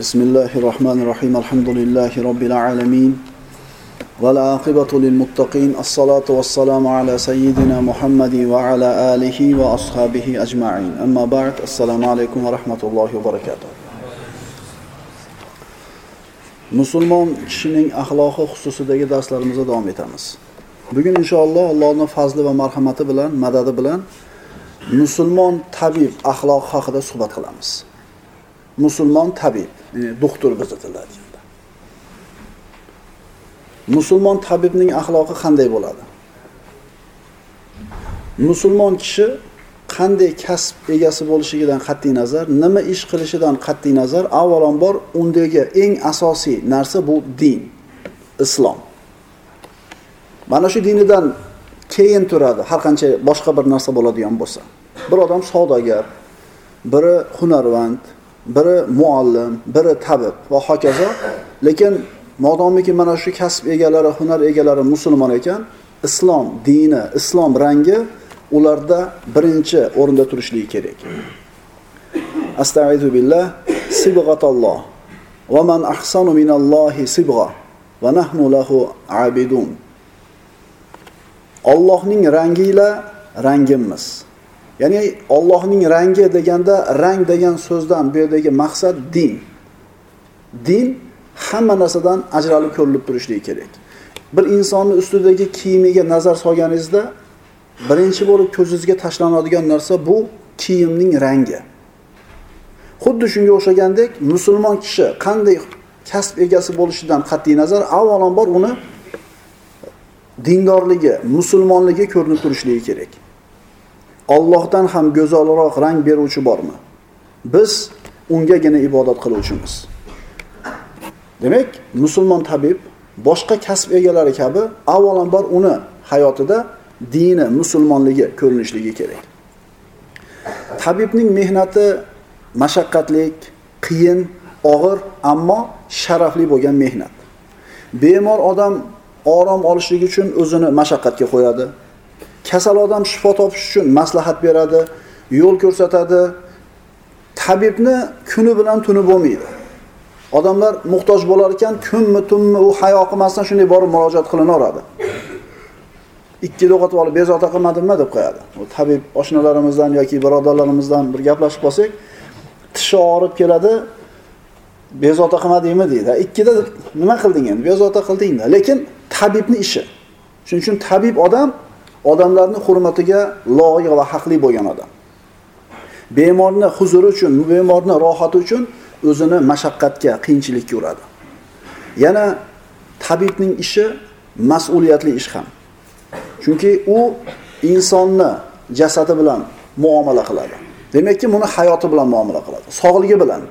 بسم الله الرحمن الرحيم الحمد لله رب العالمين والعاقبة للمتقين الصلاة والسلام على سيدنا محمد وعلى آله وأصحابه أجمعين أما بعد السلام عليكم ورحمة الله وبركاته musulmon kishining axloqi xususidagi darslarimizda davom etamiz bugun inshaalloh allohning fazli va marhamati bilan madadi bilan musulmon tabib axloqi haqida suhbat qilamiz Musulmon tabib doktor biz musulmon tabibning axloqi qanday bo'ladi? Musulmon kishi qanday kasb egasi bo'lishligidan qat'iy nazar nima ish qilishidan qat'iy nazar avvalambor undagi eng asosiy narsa bu din islom. Mana shu dinidan keyin turadi har qancha boshqa bir narsa bo'ladigan bo'lsa. Bir odam savdogar biri hunarvand biri muallim biri tabib va hokazo. Lekin modomiki mana shu kasb egalari hunar egalari musulmon ekan islom dini islom rangi ularda birinchi o'rinda turishligi kerak. Astaizu billah sibg'atalloh va man ahsanu minallohi sibg'a va nahnu lahu abidun. Allohning rangiyle rangimiz. Ya'ni Allohning rangi deganda rang degan so'zdan bu yerdagi maqsad din. Din hamma narsadan ajralib ko'rinib turishligi kerak. Bir insonni ustidagi kiyimiga nazar solganingizda birinchi bo'lib ko'zingizga tashlanadigan narsa bu kiyimning rangi. Xuddi shunga o'xshagandek musulmon kishi qanday kasb egasi bo'lishidan qat'iy nazar avvalambor uni dindorligi musulmonligi ko'rinib turishligi kerak. Allohdan ham go'zalroq rang beruvchi bormi? Biz ungagina ibodat qiluvchimiz. Demak musulmon tabib boshqa kasb egalari kabi avvalambor uni hayotida dini musulmonligi ko'rinishligi kerak. Tabibning mehnati mashaqqatlik qiyin og'ir ammo sharafli bo'lgan mehnat. Bemor odam orom olishlik uchun o'zini mashaqqatga qo'yadi. Kasal odam shifo topish uchun maslahat beradi yo'l ko'rsatadi. Tabibni kuni bilan tuni bo'lmaydi. Odamlar muhtoj bo'lar ekan kunmi tunmi u hayo qilmasdan shunday borib murojaat qilinaveradi. Ikki do'qat olib bezovta qilmadimmi deb qo'yadi. Tabib oshnalarimizdan yoki birodarlarimizdan bir gaplashib qolsak tishi og'rib keladi bezovta qilmadingmi deydi. Ikkida nima qilding endi? Bezovta qildingda. Lekin tabibni ishi. Shuning uchun tabib odam odamlarni hurmatiga loyiq va haqli bo'lgan odam. Bemorni huzuri uchun bemorni rohati uchun o'zini mashaqqatga qiyinchilikka uradi. Yana tabibning ishi mas'uliyatli ish ham. Chunki u insonni jasadi bilan muomala qiladi. Demakki buni hayoti bilan muomala qiladi sog'ligi bilan.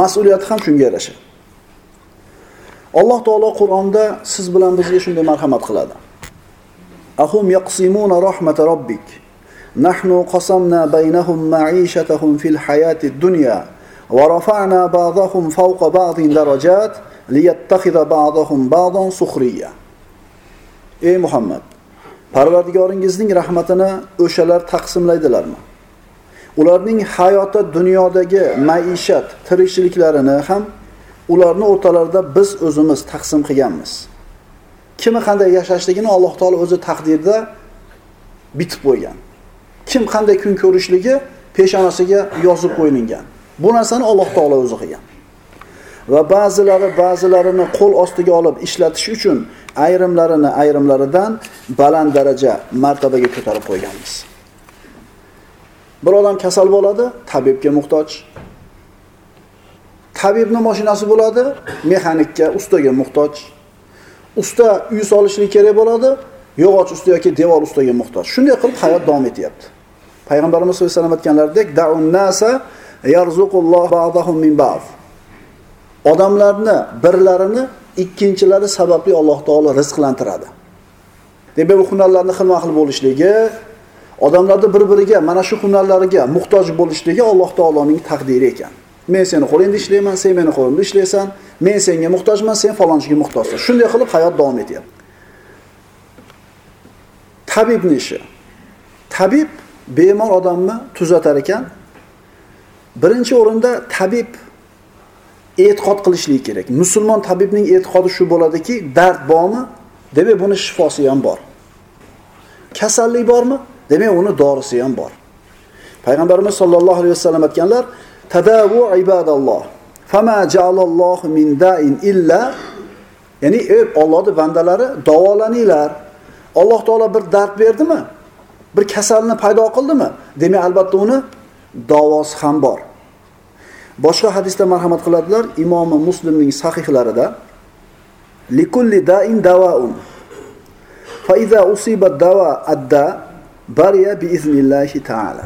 Mas'uliyati ham shunga yarasha. Alloh taolo qur'onda siz bilan bizga shunday marhamat qiladi. أهم يقسمون رحمة ربك نحن قسمنا بينهم معيشتهم في الحياة الدنيا ورفعنا بعضهم فوق بعض درجات ليتخذ بعضهم بعضا سخرية ey muhammad parvardigoringizning rahmatini o'shalar taqsimlaydilarmi? Ularning hayoti dunyodagi maishat tirikchiliklarini ham ularni o'rtalarida biz o'zimiz taqsim qilganmiz. Kimi qanday yashashligini alloh taolo o'zi taqdirda bitib qo'ygan. Kim qanday kun ko'rishligi peshonasiga yozib qo'yilgan. Bu narsani alloh taolo o'zi qilgan. Va ba'zilari ba'zilarini qo'l ostiga olib ishlatish uchun ayrimlarini ayrimlaridan baland daraja martabaga ko'tarib qo'yganmiz. Bir odam kasal bo'ladi tabibga muhtoj. Tabibni mashinasi bo'ladi mexanikka ustaga muhtoj. Usta uy solishlik kerak bo'ladi yog'och usta yoki devor ustaga muhtoj. Shunday qilib hayot davom etyapti. Payg'ambarimiz sallallohu alayhi vasallam aytganlaridek daun nasa yarzuqulloh ba'dahum min ba'd. Odamlarni birlarini ikkinchilari sababli alloh taolo rizqlantiradi. Demak bu hunarlarni xilma xil bo'lishligi odamlarni bir biriga mana shu hunarlariga muhtoj bo'lishligi alloh taoloning taqdiri ekan. Men seni qo'lingda ishlayman sen meni qo'limda ishlaysan men senga muhtojman sen falonchiga muhtojsan shunday qilib hayot davom etyapti tabibni ishi tabib bemor odamni tuzatar ekan birinchi o'rinda tabib e'tiqod qilishligi kerak. Musulmon tabibning e'tiqodi shu bo'ladiki, dard bormi? Demak, e, buni shifosi ham bor. Kasallik bormi? Demak, e, uni dorisi ham bor. Payg'ambarimiz sollallohu alayhi vasallam aytganlar: tadavu ibadalloh, fama ja'alallohu min da'in illa" Ya'ni, ey Allohning bandalari, davolaninglar. Alloh taolo bir dard berdimi? Bir kasalni paydo qildimi? Demak, albatta uni davosi ham bor. Boshqa hadisda marhamat qiladilar, imomi Muslimning sahihlarida likulli da'in dawa'un. Fa iza usiba dawa adda bariya bi iznillahi ta'ala.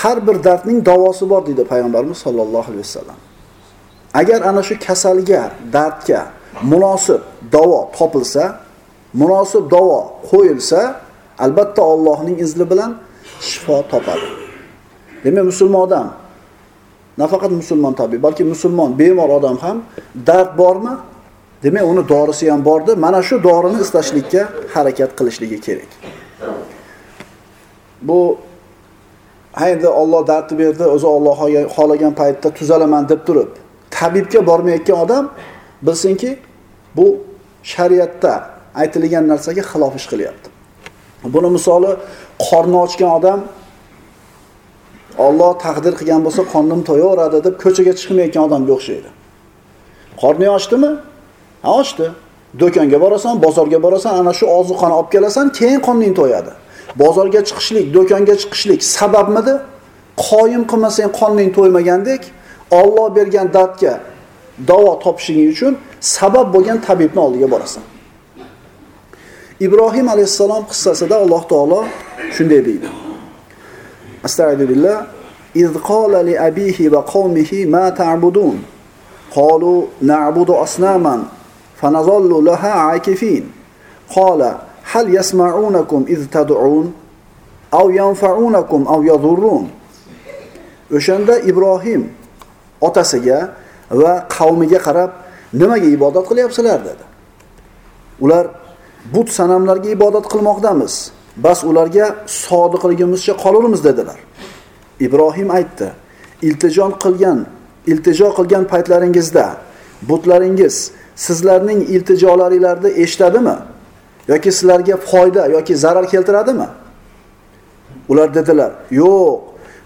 Har bir dardning davosi bor dedi payg'ambarimiz sollallohu alayhi vasallam. Agar ana shu kasalga, dardga munosib davo topilsa, munosib davo qo'yilsa, albatta Allohning izni bilan shifo topadi. Demak, musulmon odam nafaqat musulmon tabiiy, balki musulmon bemor odam ham dard bormi? Demak, uni dorisi ham bordi. Mana shu dorini istashlikka harakat qilishligi kerak. Bu endi Alloh dardni berdi, o'zi Alloh xohlagan paytda tuzalaman deb turib, tabibga bormayotgan odam bilsinki, bu shariatda aytilgan narsaga xilof ish qilyapti. Buni misoli qorni ochgan odam Alloh taqdir qilgan bo'lsa qornim to'yaveradi deb ko'chaga chiqmayotgan odamga o'xshaydi. Qorni ochdimi? Ha, ochdi. Do'konga borasan, bozorga borasan, ana shu ozuqani olib kelasan, keyin qorning to'yadi. Bozorga chiqishlik, do'konga chiqishlik sababmidi? Qoyim qilmasang qorning to'ymagandek, Alloh bergan dardga davo topishing uchun sabab bo'lgan tabibni oldiga borasan. Ibrohim alayhissalom qissasida Alloh taolo shunday deydi. Astagfiru billah. إذ قال لأبيه وقومه ما تعبدون قالوا نعبد أصناما فنظل لها عاكفين قال hal yasmaunakum iz tad'un aw yanfaunakum aw yadurrun o'shanda ibrohim otasiga va qavmiga qarab nimaga ibodat qilyapsizlar? dedi. Ular but sanamlarga ibodat qilmoqdamiz. Bas ularga sodiqligimizcha qolurmiz dedilar. Ibrohim aytdi iltijon qilgan iltijo qilgan paytlaringizda butlaringiz sizlarning iltijolaringlarni eshitadimi yoki sizlarga foyda yoki zarar keltiradimi? Ular dedilar yo'q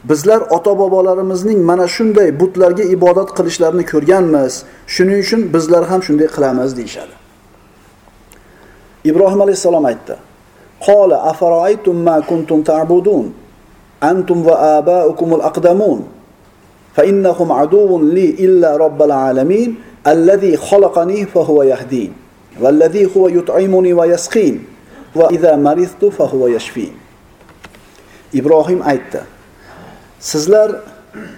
bizlar ota bobolarimizning mana shunday butlarga ibodat qilishlarini ko'rganmiz shuning uchun bizlar ham shunday qilamiz deyishadi. Ibrohim alayhissalom aytdi qola afaroaytum ma kuntum ta'budun? Antum va abaukumul aqdamun? Fa innahum aduun li illa robbil alamin allazi xalaqani fa huwa yahdin. Vallazi huwa yut'imuni va yasqin va iza maridtu fa huwa. Ibrohim aytdi: Sizlar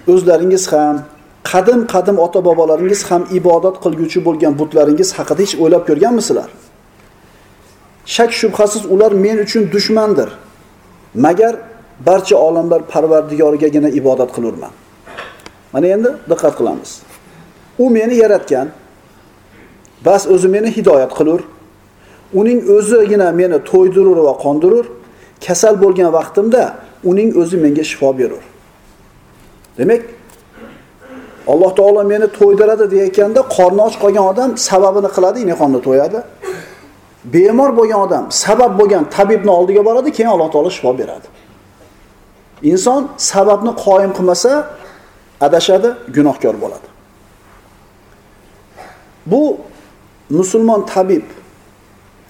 o'zlaringiz ham qadim qadim ota bobolaringiz ham ibodat qilguvchi bo'lgan butlaringiz haqida hech o'ylab ko'rganmisizlar? Shak shubhasiz ular men uchun dushmandir. Magar barcha olamlar Parvardigorigagina ibodat qilurman. Mana endi diqqat qilamiz. U meni yaratgan, Bas o'zi meni hidoyat qilur. Uning o'zigina meni to'ydirur va qondirur. Kasal bo'lgan vaqtimda uning o'zi menga shifo berur. Demak, Alloh taolo meni to'ydiradi deyayotganda qorni och qolgan odam sababini qiladi, yana to'yadi. Bemor bo'lgan odam sabab bo'lgan tabibni oldiga boradi, keyin Alloh taolo shifo beradi. Inson sababni qoyim qilmasa, adashadi, gunohkor bo'ladi. Bu musulmon tabib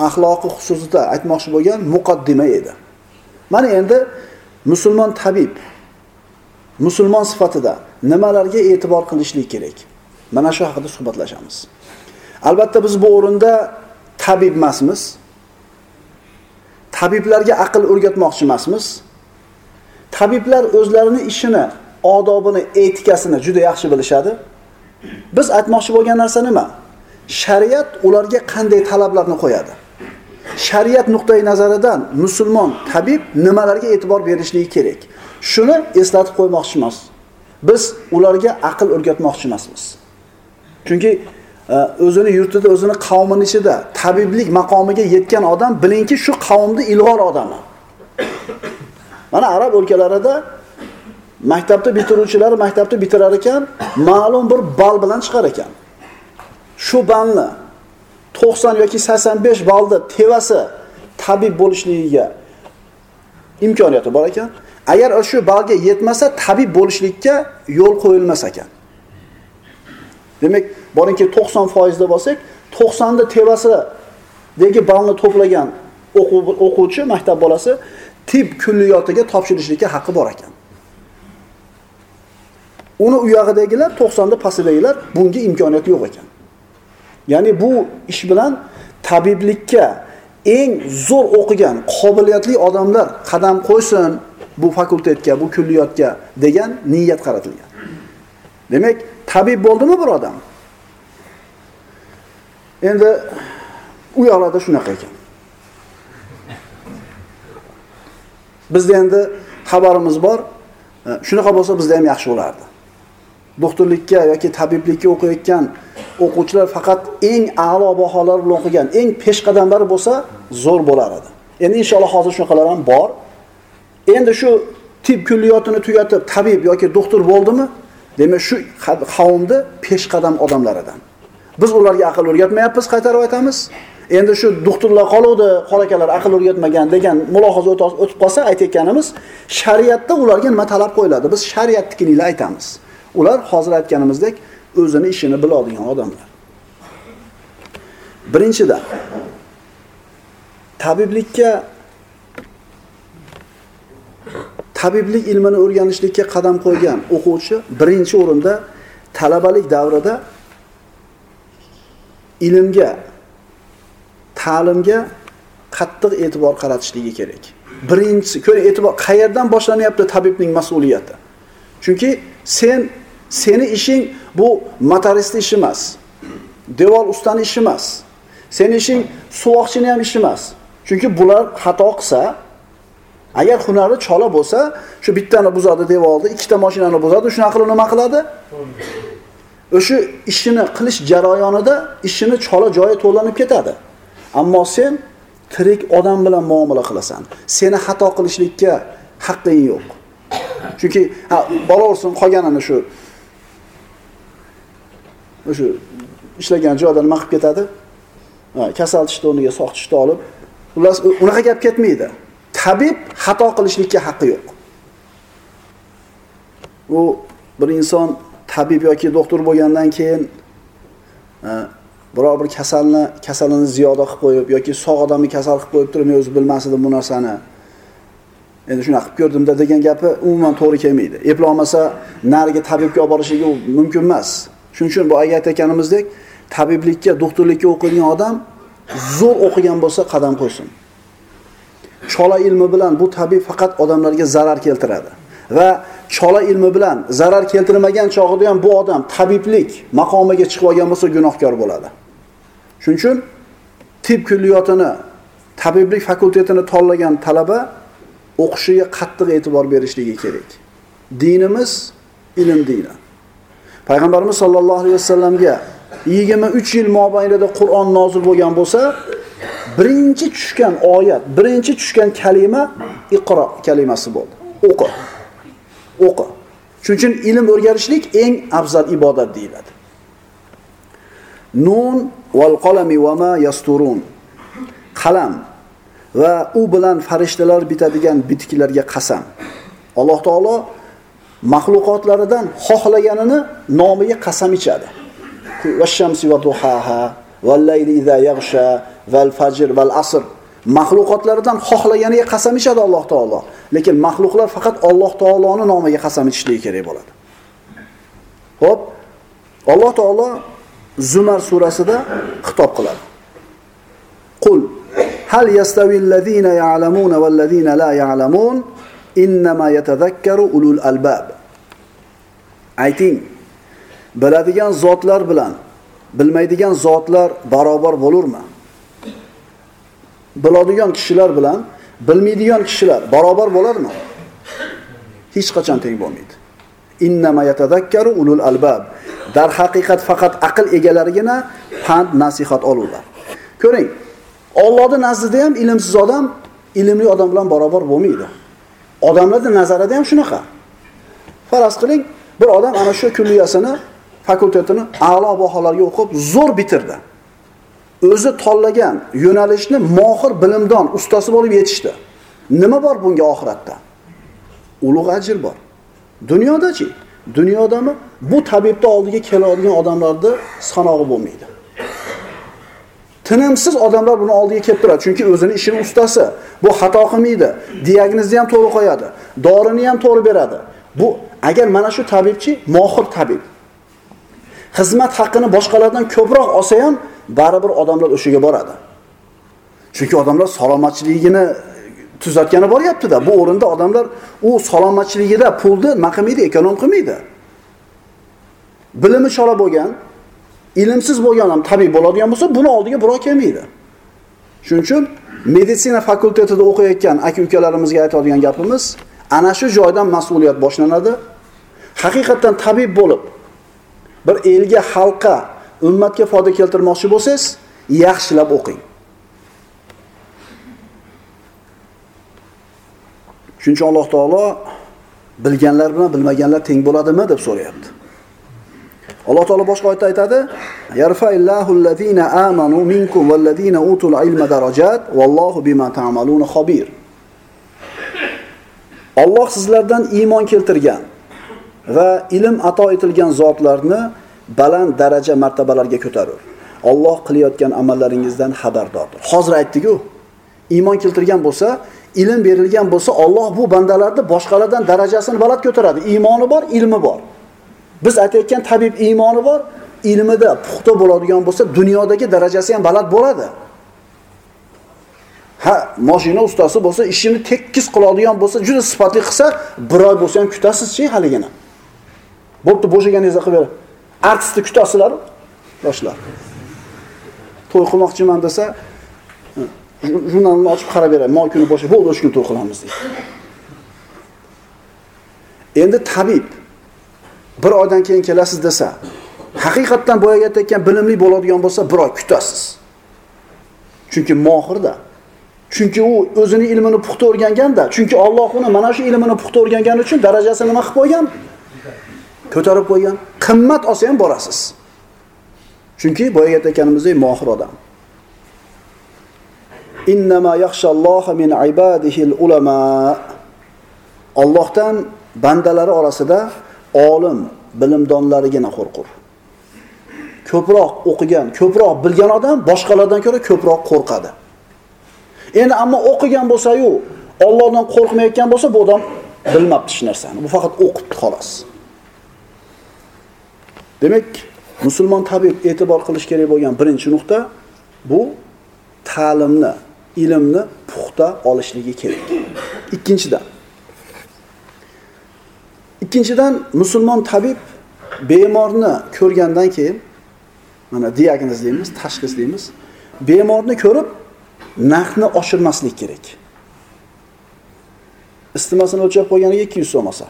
axloqi xususida aytmoqchi bo'lgan muqaddima edi. Mana endi musulmon tabib musulmon sifatida nimalarga e'tibor qilishlik kerak? Mana shu haqida suhbatlashamiz. Albatta biz bu o'rinda tabib emasmiz. Tabiblarga aql o'rgatmoqchi emasmiz. tabiblar o'zlarini ishini, odobini, etikasini juda yaxshi bilishadi. Biz aytmoqchi bo'lgan narsa nima? Shariat ularga qanday talablarni qo'yadi? Shariat nuqtai nazaridan musulmon tabib nimalarga e'tibor berishligi kerak? Shuni eslatib qo'ymoqchimiz. Biz ularga aql o'rgatmoqchi emasmiz. Chunki e, o'zini yurtida, o'zini qavmini ichida tabiblik maqomiga yetgan odam bilingki, shu qavmni ilg'or odami. Mana arab o'lkalarida maktabni bitiruvchilari maktabni bitirar ekan, ma'lum bir ball bilan chiqar ekan. Shu ballni 90 yoki 85 ballda tevasi tabib bo'lishligiga imkoniyati bor ekan. Agar shu ballga yetmasa, tabib bo'lishlikka yo'l qo'yilmas ekan. Demak, boringki 90% da bo'lsak, 90 da tevasidagi ballni to'plagan o'quvchi, maktab bolasi tib kulliyotiga topshirishlikka haqqi bor ekan. Uni u yog'idagilar 90 da pastidagilar bunga imkoniyat yo'q ekan. Ya'ni bu ish bilan tabiblikka eng zo'r o'qigan, qobiliyatli odamlar qadam qo'ysin bu fakultetga, bu kulliyotga degan niyat qaratilgan. Demak, tabib bo'ldimi bir odam? Endi u yoqlarda shunaqa ekan. Bizda endi xabarimiz bor. Shunaqa bo'lsa bizda ham yaxshi bo'lardi. Doktorlikka yoki tabiblikka o'qiyotgan o'quvchilar faqat eng a'lo baholar bilan o'qigan, eng peshqadamlar bo'lsa, zo'r bo'lar edi. Endi inshaalloh hozir shunaqalar ham bor. Endi shu tib kulliyotini tugatib tabib yoki doktor bo'ldimi? Demak, shu qavmni peshqadam odamlaridan. Biz ularga aql o'rgatmayapmiz, qaytarib aytamiz. Endi shu doktorlar qoluvdi, qolakalar aql o'rgatmagan degan mulohaza o'tib qolsa aytayotganimiz, shariatda ularga nima talab qo'yiladi? Biz shariatnikini aytamiz. Ular hozir aytganimizdek o'zini ishini biladigan odamlar. Birinchidan tabiblikka tabiblik ilmini o'rganishlikka qadam qo'ygan o'quvchi birinchi o'rinda talabalik davrida ilmga, ta'limga qattiq e'tibor qaratishligi kerak. Birinchisi, ko'ring e'tibor qayerdan boshlanyapti tabibning mas'uliyati? Chunki sen seni ishing bu motoristni ishi emas. Devor ustani ishi emas. Seni ishing suvoqchini ham ishi emas. Chunki bular xato qilsa, agar hunari chola bo'lsa, shu bittani buzadi devorni, ikkita mashinani buzadi, shunaqa qilib nima qiladi? o'sha ishini qilish jarayonida ishini chola joyi to'lanib ketadi. Ammo sen tirik odam bilan muomala qilasan. Seni xato qilishlikka haqqing yo'q. Chunki ha boraversin qolganini shu o'sha ishlagan joydan nima qilib ketadi? Kasal tishni o'rniga sog' tishni olib, xullas unaqa gap ketmaydi. Tabib xato qilishlikka haqqi yo'q. U bir inson tabib yoki doktor bo'lgandan keyin biror bir kasalni kasalini ziyoda qilib qo'yib yoki sog' odamni kasal qilib qo'yib turib men o'zi bilmasdim bu narsani endi shunaqa qilib ko'rdimda degan gapi umuman to'g'ri kelmaydi eplolmasa nariga tabibga olib borishligi mumkin emas shuning uchun bu ayat aytganimizdek tabiblikka doktorlikka o'qigan odam zo'r o'qigan bo'lsa qadam qo'ysin chola ilmi bilan bu tabib faqat odamlarga zarar keltiradi va chola ilmi bilan zarar keltirmagan chog'ida ham bu odam tabiblik maqomiga chiqib olgan bo'lsa gunohkor bo'ladi. Shuning uchun tib kulliyotini, tabiblik fakultetini tanlagan talaba o'qishiga qattiq e'tibor berishligi kerak. Dinimiz ilm dini. Payg'ambarimiz sollallohu alayhi vasallamga 23 yil mobaynida Qur'on nozil bo'lgan bo'lsa, birinchi tushgan oyat, birinchi tushgan kalima Iqro kalimasi bo'ldi. O'qi. o'qi. Shuning uchun ilm o'rganishlik eng afzal ibodat deyiladi. Nun val qalami va ma yasturun. Qalam va u bilan farishtalar bitadigan bitiklarga qasam. Alloh taolo maxluqotlaridan xohlaganini nomiga qasam ichadi. Vashamsi va duhaha val layli idza yaghsha val fajr val asr maxluqotlaridan xohlaganiga qasam ichadi Alloh taolo. Lekin maxluqlar faqat Alloh taoloning nomiga qasam ichishligi kerak bo'ladi. Xo'p, Alloh taolo Zumar surasida xitob qiladi. Qul hal yastavi allazina ya'lamuna vallazina la ya'lamun innama yatadhakkaru ulul albab. Ayting, biladigan zotlar bilan bilmaydigan zotlar barobar bo'lurmi? biladigan kishilar bilan bilmaydigan kishilar barobar bo'ladimi? Hech qachon teng bo'lmaydi. Innama yatadakkaru ulul albab. Dar haqiqat faqat aql egalarigina pand nasihat olurlar. Ko'ring, Allohning nazdida ham ilmsiz odam ilmli odam bilan barobar bo'lmaydi. Odamlarni nazarida ham shunaqa. faraz qiling bir odam ana shu kulliyasini fakultetini a'lo baholarga o'qib zo'r bitirdi. O'zi tanlagan yo'nalishni mohir bilimdon ustasi bo'lib yetishdi. Nima bor bunga oxiratda? Ulug' ajr bor. Dunyodachi? Dunyodami bu tabibni oldiga keladigan odamlarni sanog'i bo'lmaydi. Tinimsiz odamlar buni oldiga kelib turadi. Chunki o'zini ishini ustasi. Bu xato qilmaydi. Diagnozni ham to'g'ri qo'yadi. Dorini ham to'g'ri beradi. Bu agar mana shu tabibchi mohir tabib. Xizmat haqqini boshqalardan ko'proq olsa ham baribir odamlar o'shaga boradi. Chunki odamlar salomatchiligini tuzatgani boryaptida bu o'rinda odamlar u salomatchiligida pulni nima qilmaydi ekonom qilmaydi. Bilimi chola bo'lgan ilmsiz bo'lgan ham tabib bo'ladigan bo'lsa buni oldiga birov kelmaydi. Shuning uchun meditsina fakultetida o'qiyotgan aka ukalarimizga aytadigan gapimiz ana shu joydan mas'uliyat boshlanadi. Haqiqatdan tabib bo'lib bir elga xalqqa ummatga foyda keltirmoqchi bo'lsangiz yaxshilab o'qing. Shuning uchun alloh taolo bilganlar bilan bilmaganlar teng bo'ladimi deb so'rayapti. Alloh taolo boshqa oyatda aytadi yarfaillahu allazina amanu minkum vallazina utul ilma darajat vallohu bima ta'maluna xabir." Alloh sizlardan iymon keltirgan va ilm ato etilgan zotlarni baland daraja martabalarga ko'tarur. Alloh qilayotgan amallaringizdan xabardordir. Hozir aytdik-ku, iymon keltirgan bo'lsa, ilm berilgan bo'lsa, Alloh bu bandalarni boshqalardan darajasini baland ko'taradi. Iymoni bor, ilmi bor. Biz aytayotgan tabib iymoni bor, ilmida puxta bo'ladigan bo'lsa, dunyodagi darajasi ham baland bo'ladi. Ha, mashina ustasi bo'lsa, ishini tekis qiladigan bo'lsa, juda sifatli qilsa, bir oy bo'lsa ham kutasiz-chi. Bo'pti, bo'shaganingizda qilib ber. Artistni kutasizlar, yoshlar. To'y qilmoqchiman desa, jurnalni ochib qarab beray, mol kuni bo'sha, bo'ldi, o'sha kun to'y qilamiz deydi. Endi tabib bir oydan keyin kelasiz desa, haqiqatdan boyaga aytayotgan bilimli bo'ladigan bo'lsa, bir oy kutasiz. Chunki mohirda. Chunki u o'zini ilmini puxta o'rganganda, chunki Alloh uni mana shu ilmini puxta o'rgangani uchun darajasini nima qilib qo'ygan? Ko'tarib qo'ygan. Qimmat olsa ham borasiz. Chunki boyaga aytganimizdek mohir odam. Innama yaxshalloha min ibadihil ulama. Allohdan bandalari orasida olim, bilimdonlarigina qo'rqur. Ko'proq o'qigan, ko'proq bilgan odam boshqalardan ko'ra ko'proq qo'rqadi. Endi ammo o'qigan bo'lsa-yu, Allohdan qo'rqmayotgan bo'lsa, bu odam bilmabdi hech narsani. Bu faqat o'qibdi xolos. Demak, musulmon tabib e'tibor qilish kerak bo'lgan birinchi nuqta bu ta'limni, ilmni puxta olishligi kerak. Ikkinchidan Ikkinchidan musulmon tabib bemorni ko'rgandan keyin mana diagnoz deymiz, tashxis deymiz. Bemorni ko'rib narxni oshirmaslik kerak. Istimasini o'lchab qo'yganiga 200 so'm olsa.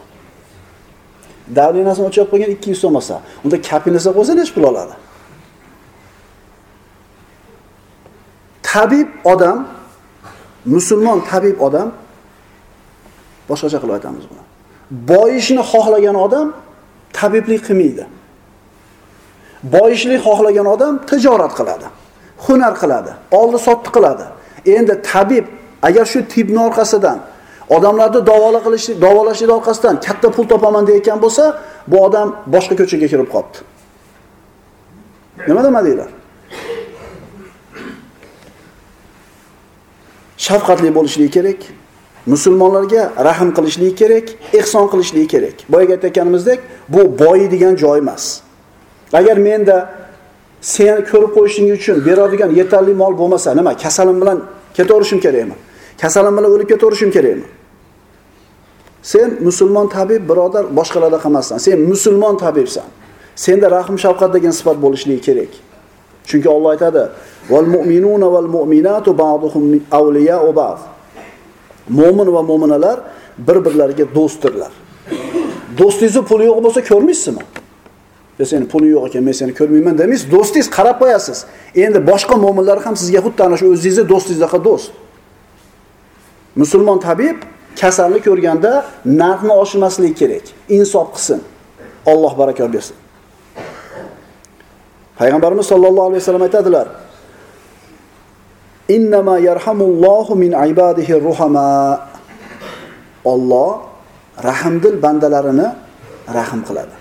Davlenasini o'lchab qo'ygan 200 so'm olsa, unda kapinasa qo'ysa nech pul oladi? Tabib odam, musulmon tabib odam boshqacha qilib aytamiz buni. Boyishni xohlagan odam tabiblik qilmaydi. Boyishlik xohlagan odam tijorat qiladi. hunar qiladi, oldi sotdi qiladi. Endi tabib agar shu tibni orqasidan odamlarni davola qilish, davolashni orqasidan katta pul topaman deyotgan bo'lsa, bu odam boshqa ko'chaga kirib qolibdi. Nima demadinglar? Shafqatli bo'lishligi kerak, musulmonlarga rahm qilishligi kerak, ehson qilishligi kerak. boyagi aytayotganimizdek bu boyiydigan joy emas. Agar menda sen ko'rib qo'yishing uchun beradigan yetarli mol bo'lmasa, nima? Kasalim bilan ketaverishim kerakmi? Kasalim bilan o'lib ketaverishim kerakmi? Sen musulmon tabib, birodar, boshqalarda qilmasdan Sen musulmon tabibsan. Senda rahm shafqat degan sifat bo'lishligi kerak. Chunki Alloh aytadi: "Val mu'minuna val mu'minatu ba'duhum awliya'u ba'd." Mo'min va mo'minalar bir-birlariga do'stdirlar. Do'stingizni puli yo'q bo'lsa ko'rmaysizmi? Ya seni puli yo'q ekan, men seni ko'rmayman demaysiz, do'stingiz qarab qo'yasiz. Endi boshqa mo'minlar ham sizga xuddi ana shu o'zingizni do'stingizdaqa do'st. Musulmon tabib kasalni ko'rganda narxni oshirmasligi kerak. Insof qilsin. Alloh barakot bersin. Payg'ambarimiz sollallohu alayhi vasallam aytadilar: Innama yarhamullohu min ibadihi ruhama. Alloh rahmdil bandalarini rahm qiladi.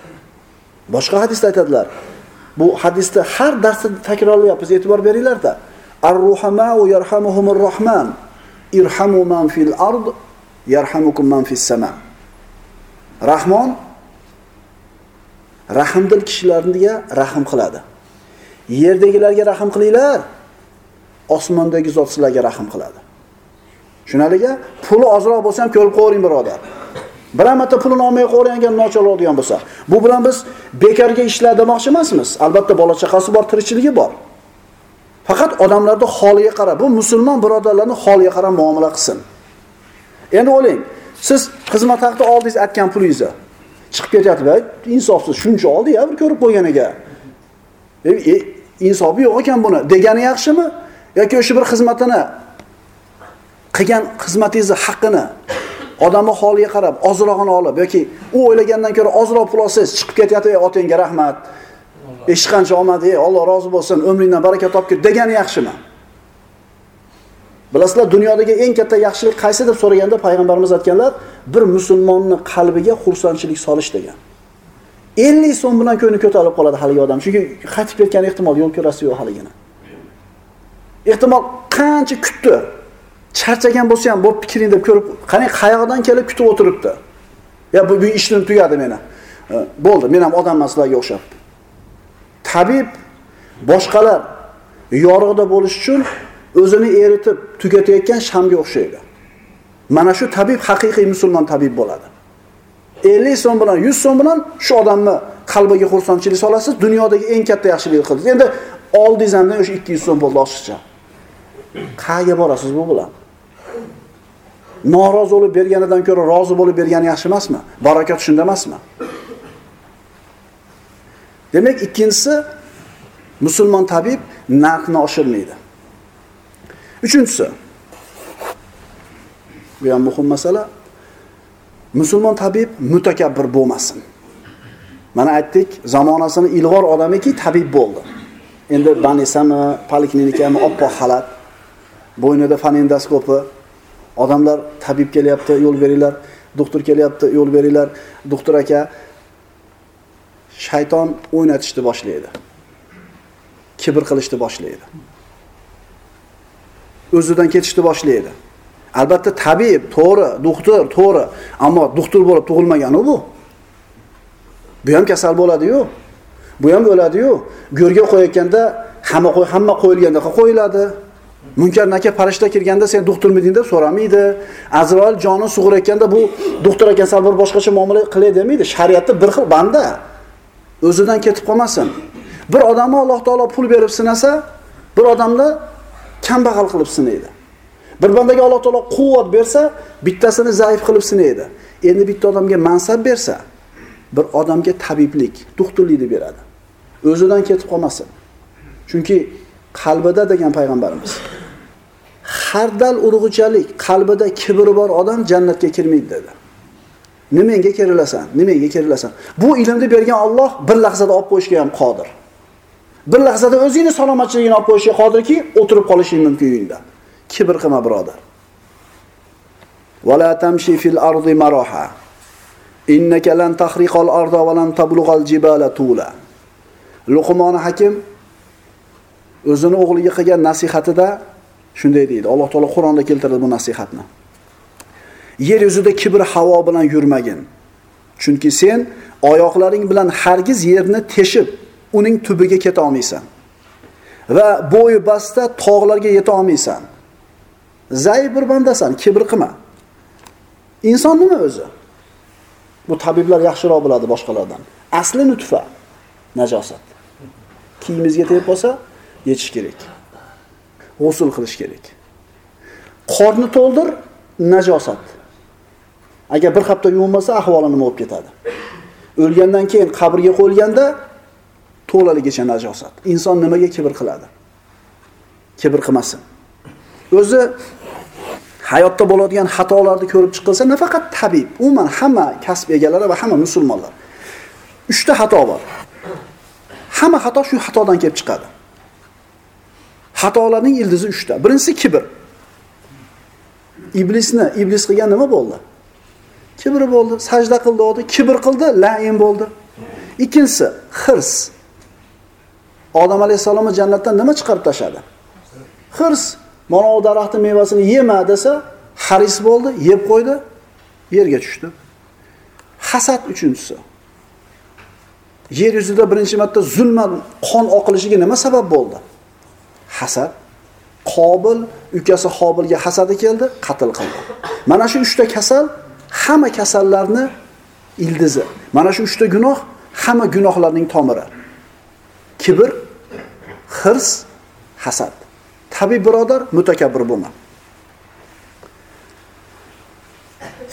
Boshqa hadisda aytadilar. Bu hadisda har darsda takrorlayapmiz, e'tibor beringlarda Ar-ruhama va yarhamuhumur rohman. Irhamu man fil ard yarhamukum man fis sama. Rahmon rahmdil kishilarga rahm qiladi. Yerdagilarga rahm qilinglar. Osmondagi zot sizlarga rahm qiladi. Shunaliga puli ozroq bo'lsa ham ko'rib qo'yavering birodar. Biron marta pulini olmay qo'ygan nochor bo'lsa, bu bilan biz bekorga ishlar demoqchi emasmiz. Albatta bola chaqasi bor, tirikchiligi bor. Faqat odamlarni holiga qarab, bu musulmon birodarlarning holiga qarab muomala qilsin. Endi o'ylang, siz xizmat haqida oldingiz aytgan pulingizni chiqib ketyapti, insofsiz shuncha oldi ya bir ko'rib qo'yganiga. E, e, insofi yo'q ekan buni degani yaxshimi? Yoki o'sha bir xizmatini qilgan xizmatingizni haqqini odamni holiga qarab ozrog'ini olib yoki u o'ylagandan ko'ra ozroq pul olsangiz chiqib ketyapti ey otangga rahmat hech qancha omad ey Alloh rozi bo'lsin umringdan baraka topgin degani yaxshimi? Bilasizlar dunyodagi eng katta yaxshilik qaysi deb so'raganda payg'ambarimiz aytganlar bir musulmonni qalbiga xursandchilik solish degan. 50 so'm bilan ko'ngli ko'tarilib qoladi haligi odam. Chunki qaytib ketgan ehtimol yo'l ko'rasi yo'q haligini ehtimol qancha kutdi? Charchagan bo'lsa ham bo'pti kiring deb ko'rib qani qayoqdan kelib kutib o'tiribdi. Ya bu, ishim tugadi meni. Bo'ldi men ham odamman sizlarga o'xshab tabib boshqalar yorug'da bo'lish uchun o'zini eritib tugatayotgan shamga o'xshaydi. Mana shu tabib haqiqiy musulmon tabib bo'ladi. 50 so'm bilan 100 so'm bilan shu odamni qalbiga xursandchilik solasiz dunyodagi eng katta yaxshilik qildingiz endi oldingiz ham o'sha 200 so'm bo'ldi oshiqcha qayerga borasiz bu bilan norozi bo'lib berganidan ko'ra rozi bo'lib bergani yaxshi emasmi? Baraka shunda emasmi? Demak ikkinchisi musulmon tabib narxni oshirmaydi. Uchinchisi bu ham muhim masala musulmon tabib mutakabbir bo'lmasin. Mana aytdik zamonasini ilg'or odamiki tabib bo'ldi. Endi banisami poliklinikami oppoq xalat bo'ynida fonendoskopi odamlar tabib kelyapti yo'l beringlar. Doktor kelyapti yo'l beringlar. Doktor aka shayton o'ynatishni boshlaydi. Kibr qilishni boshlaydi. O'zidan ketishni boshlaydi. Albatta tabib to'g'ri doktor to'g'ri. Ammo doktor bo'lib tug'ilmagan u bu. Bu ham kasal bo'ladiyu. Bu ham o'ladiyu. Go'rga qo'yayotganda hamma qo'y hamma qo'yilganda qo'yiladi. Munkar aka farishta kirganda sen doktormiding deb so'ramaydi. Azroil joni sug'urayotganda bu doktor ekan sal bir boshqacha muomala qilay demaydi. Shariatda bir xil banda. O'zidan ketib qolmasin. Bir odamni alloh taolo pul berib sinasa bir odamni kambag'al qilib sinaydi. Bir bandaga alloh taolo quvvat bersa bittasini zaif qilib sinaydi. Endi bitta odamga mansab bersa bir odamga tabiblik doktorlikni beradi. O'zidan ketib qolmasin. Chunki qalbida degan payg'ambarimiz. Hardal urug'ichalik qalbida kibri bor odam jannatga kirmaydi dedi. Nimanga kirilasan nimanga kirilasan. Bu ilmni bergan Alloh bir lahzada olib qo'yishga ham qodir. Bir lahzada o'zingni salomatchiligini olib qo'yishga qodirki o'tirib qolishing mumkin uyingda. Kibr qilma birodar. Vala tamshi fil maroha. Innaka lan tahriqal arda va lan tablughal jibala tula. Luqmoni hakim o'zini o'g'liga qilgan nasihatida shunday deydi. Alloh taolo qur'onda keltiradi bu nasihatni. Yer yuzida kibr havo bilan yurmagin. Chunki sen oyoqlaring bilan hargiz yerni teshib uning tubiga keta olmaysan. Va bo'yi basta tog'larga yeta olmaysan. Zaif bir bandasan kibr qilma. Inson nima o'zi? Bu tabiblar yaxshiroq biladi boshqalardan. Asli nutfa najosat. Kiyimizga tegib qolsa yechish kerak. G'usul qilish kerak. Qorni to'ldir najosat. Agar bir hafta yuvinmasa ahvoli nima bo'lib ketadi? O'lgandan keyin qabrga qo'yilganda to'laligicha najosat. Inson nimaga kibr qiladi? Kibr qilmasin. O'zi hayotda bo'ladigan xatolarni ko'rib chiqilsa, nafaqat tabib, umuman hamma kasb egalari va hamma musulmonlar. 3 ta xato bor. Hamma xato shu xatodan kelib chiqadi. Xatolarning ildizi 3 ta. Birinchisi kibr. Iblisni iblis qilgan nima bo'ldi? Kibr bo'ldi, sajda qildi, kibr qildi, la'in bo'ldi. Ikkinchisi hirs. Odam alayhisalomni jannatdan nima chiqarib tashladi? Hirs. Mana u daraxtning mevasini yema desa, haris bo'ldi, yeb qo'ydi, yerga tushdi. Hasad uchinchisi. Yer yuzida birinchi marta zulmat qon oqilishiga nima sabab bo'ldi? Hasad. Qobil ukasi hobilga hasadi keldi, qatl qildi. Mana shu 3 ta kasal hamma kasallarni ildizi. Mana shu 3 ta gunoh hamma gunohlarning tomiri. Kibr, hirs, hasad. tabiiy birodar, mutakabbir bo'lma.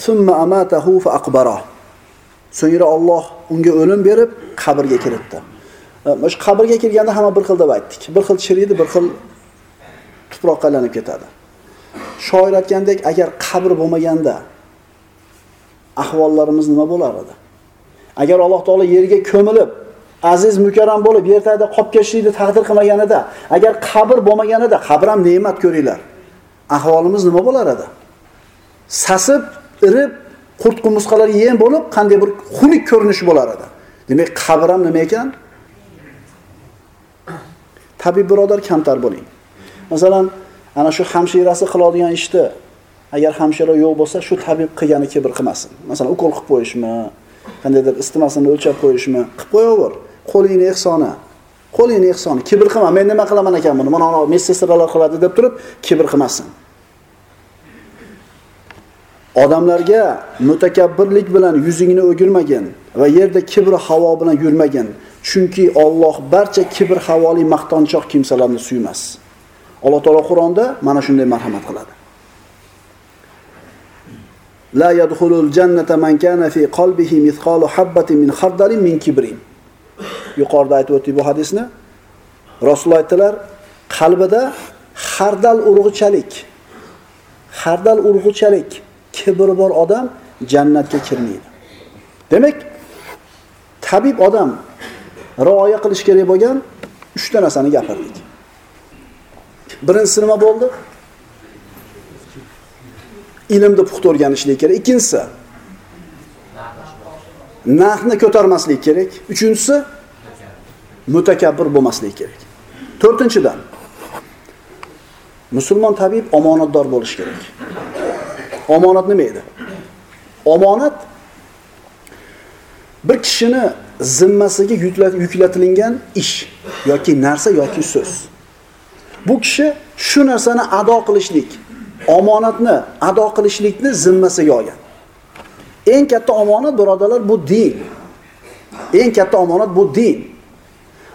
Summa amatahu fa. So'ngra Alloh unga o'lim berib, qabrga kiritdi. Mana shu qabrga kirganda hamma bir xil deb aytdik. Bir xil chiriydi, bir xil tuproqqa aylanib ketadi. Shoir aytgandek, agar qabr bo'lmaganda ahvollarimiz nima bo'lar edi? Agar Alloh taolo yerga ko'milib, aziz mukarram bo'lib, yerda qolib ketishlikni taqdir qilmaganida, agar qabr bo'lmaganida, qabr ham ne'mat ko'ringlar. Ahvolimiz nima bo'lar edi? Sasib, irib, qurt qumursqalar yem bo'lib, qanday bir xunuk ko'rinish bo'lar edi. Demak, qabr ham nima ekan? Tabib birodar kamtar bo'ling. Masalan, ana shu hamshirasi qiladigan ishni agar hamshira yo'q bo'lsa, shu tabib qilgani kibr qilmasin. Masalan, ukol qilib qo'yishmi, qandaydir istimasini o'lchab qo'yishmi, qilib qo'yaver. Qo'lingni ehsoni. Qo'lingni ehsoni. Kibr qilma. Men nima qilaman ekan buni? Mana medsestralar qiladi deb turib, kibr qilmasin. Odamlarga mutakabbirlik bilan yuzingni o'girmagin va yerda kibr havo bilan yurmagin. Chunki Alloh barcha kibr havoli maqtanchoq kimsalarni suymas. Alloh taolo Qur'onda mana shunday marhamat qiladi. La yadkhulul jannata man kana fi qalbihi mithqalu habatin min khardalin min kibrin. Yuqorida aytib o'tdik bu hadisni. Rasululloh aytdilar, qalbida xardal urug'ichalik xardal urug'ichalik kibri bor odam jannatga kirmaydi. Demak, tabib odam rioya qilish kerak bo'lgan 3 ta narsani gapirdik. Birinchisi nima bo'ldi? Ilmni puxta o'rganishlik kerak. Ikkinchisi narxni ko'tarmaslik kerak. Uchinchisi mutakabbir bo'lmaslik kerak. To'rtinchidan musulmon tabib omonatdor bo'lishi kerak. Omonat nima edi? Omonat bir kishini zimmasiga yuklatilgan ish yoki narsa yoki so'z. Bu kishi shu narsani ado qilishlik, omonatni ado qilishlikni zimmasiga olgan. Eng katta omonat birodalar bu din. Eng katta omonat bu din.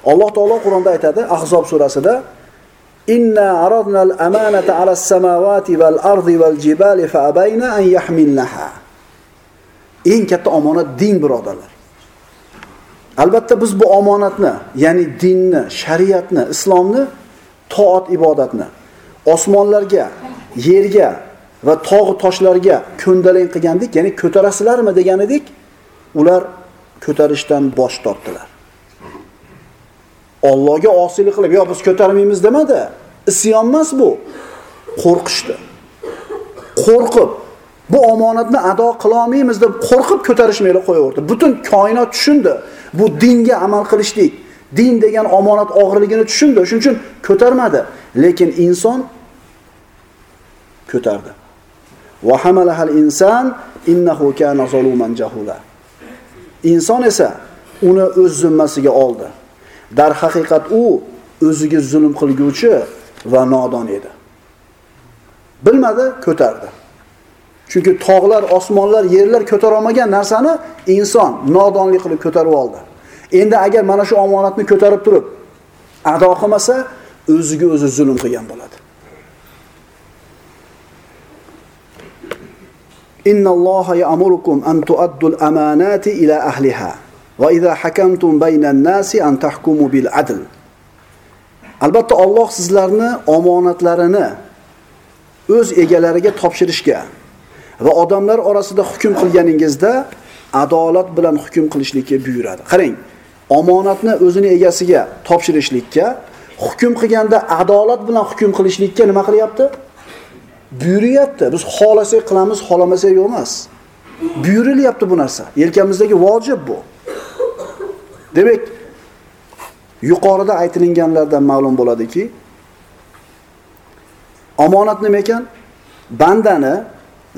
Alloh taolo Qur'onda aytadi, Ahzob surasida Inna aradna al-amanata 'ala as-samawati wal-ardi wal-jibali fa abayna an yahmilnaha. Eng katta omonat din birodalar. Albatta biz bu omonatni, ya'ni dinni, shariatni, islomni, toat ibodatni osmonlarga, yerga va tog' toshlarga ko'ndalang qilgandik, ya'ni ko'tarasizlarmi degan edik, ular ko'tarishdan bosh tortdilar. Allohga osiylik qilib, "Yo, biz ko'tarmaymiz" demadi. Isyon emas bu. Qo'rqishdi. Qo'rqib bu omonatni ado qila olmaymiz deb qo'rqib ko'tarishmaylar qo'yaverdi. Butun koinot tushundi. Bu dinga amal qilishlik, din degan omonat og'irligini tushundi. Shuning uchun ko'tarmadi. Lekin inson ko'tardi. Va hamalahal inson innahu kana zaluman jahula. Inson esa uni o'z zimmasiga oldi. Dar haqiqat u o'ziga zulm qilguvchi va nodon edi. Bilmadi, ko'tardi. Chunki tog'lar, osmonlar, yerlar ko'tara olmagan narsani inson nodonlik qilib ko'tarib oldi. Endi agar mana shu omonatni ko'tarib turib ado qilmasa, o'ziga o'zi zulm qilgan bo'ladi. Innalloha ya'murukum an tu'addul amanati ila ahliha. Va idha hakamtum bainan nasi an tahkumu bil adl. Albatta Alloh sizlarni omonatlarini o'z egalariga topshirishga va odamlar orasida hukm qilganingizda adolat bilan hukm qilishlikka buyuradi. Qarang, omonatni o'zini egasiga topshirishlikka, hukm qilganda adolat bilan hukm qilishlikka nima qilyapti? Buyuryapti. Biz xohlasak qilamiz, xolamasak yo'q emas. Buyurilyapti bu narsa. Yelkamizdagi vojib bu. Demak, yuqorida aytilinganlardan ma'lum bo'ladiki, omonat nima ekan? Bandani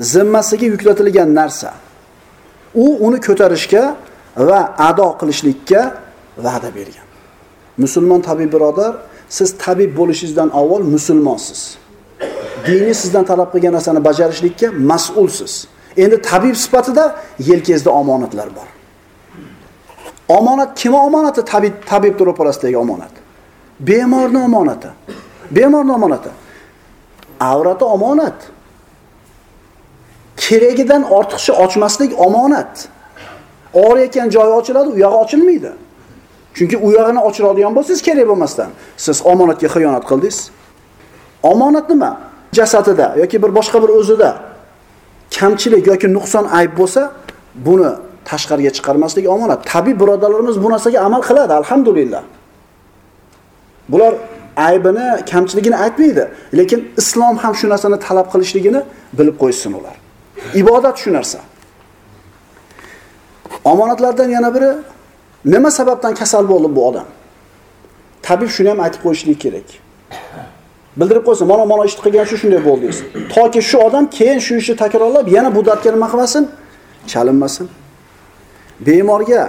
zimmasiga yuklatilgan narsa. U uni ko'tarishga va ado qilishlikka va'da bergan. Musulmon tabib birodar, siz tabib bo'lishingizdan avval musulmonsiz. Dini sizdan talab qilgan narsani bajarishlikka mas'ulsiz. Endi tabib sifatida yelkangizda omonatlar bor. Omonat kim omonati? Tabib tabib ro'parasidagi omonat. Bemorning omonati. Bemorning omonati. Avrati omonat. Keragidan ortiqcha ochmaslik omonat. Og'ir ekan joyi ochiladi, u yog'i ochilmaydi. Chunki u yog'ini ochiradigan bo'lsangiz kerak bo'lmasdan, siz omonatga xiyonat qildingiz. Omonat nima? Jasadida yoki bir boshqa bir o'zida kamchilik yoki nuqson ayb bo'lsa, buni tashqariga chiqarmaslik omonat. Tabiiy birodarlarimiz bu narsaga amal qiladi, alhamdulillah. Bular aybini, kamchiligini aytmaydi, lekin islom ham shu narsani talab qilishligini bilib qo'ysin ular. Ibodat shu narsa. Omonatlardan yana biri nima sababdan kasal bo'ldi bu odam? Tabib shuni ham aytib qo'yishlik kerak. Bildirib qo'ysa, mana mana ishni qilgan shu shunday bo'ldi desa. Toki shu odam keyin shu ishni takrorlab yana bu dardga nima qilmasin? Chalinmasin. Bemorga,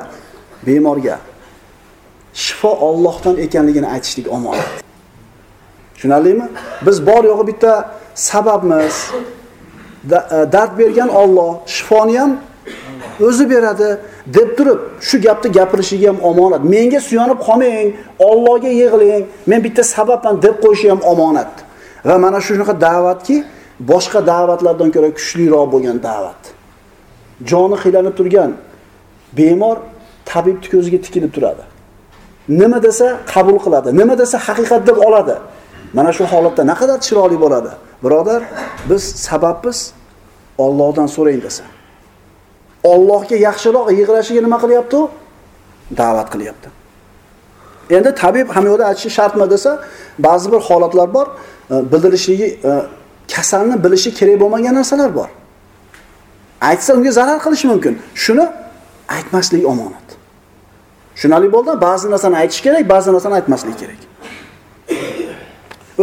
bemorga shifo Allohdan ekanligini aytishlik omonat. Tushunarlimi? Biz bor yo'g'i bitta sababmiz. E, dard bergan Alloh, shifoni ham o'zi beradi deb turib shu gapni gapirishiga ham omonat. Menga suyanib qolmang, Allohga yig'ling, men bitta sababman deb qo'yishi ham omonat. Va mana shunaqa da'vatki, boshqa da'vatlardan ko'ra kuchliroq bo'lgan da'vat. Joni xilanib turgan bemor tabibni ko'ziga tikilib turadi. Nima desa qabul qiladi, nima desa haqiqat deb oladi. Mana shu holatda naqadar chiroyli bo'ladi. Birodar, biz sababmiz Allohdan so'rang desa. Allohga yaxshiroq yig'lashiga nima qilyapti u? Da'vat qilyapti. Endi tabib ham yo'lda aytishi shartmi desa, ba'zi bir holatlar bor, e, bildirishligi e, kasalni bilishi kerak bo'lmagan narsalar bor. Aytsa unga zarar qilishi mumkin. Shuni aytmaslik omonat. tushunarli bo'ldimi Ba'zi narsani aytish kerak, ba'zi narsani aytmaslik kerak.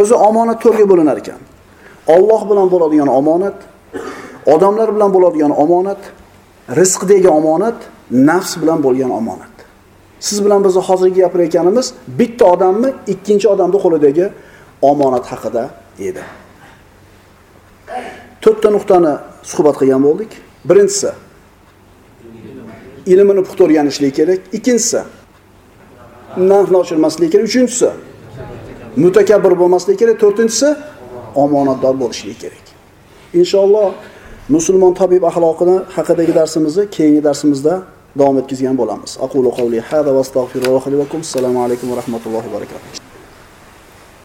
O'zi omonat to'rga bo'linar ekan. Alloh bilan bo'ladigan omonat, odamlar bilan bo'ladigan omonat, rizqdagi omonat, nafs bilan bo'lgan omonat. Siz bilan biz hozirgi gapirayotganimiz bitta odamni ikkinchi odamning qo'lidagi omonat haqida edi. To'rtta nuqtani suhbat qilgan bo'ldik. Birinchisi ilmini puxta o'rganishlik kerak. Ikkinchisi narxni oshirmaslik kerak. Uchinchisi mutakabbir bo'lmaslik kerak. To'rtinchisi omonatdor bo'lishlik kerak. Inshaalloh musulmon tabib axloqini haqidagi darsimizni keyingi darsimizda davom etkazgan bo'lamiz. Aqulu qavli hada va astagfirulloh va kum. Assalomu alaykum va rahmatullohi va barakatuh.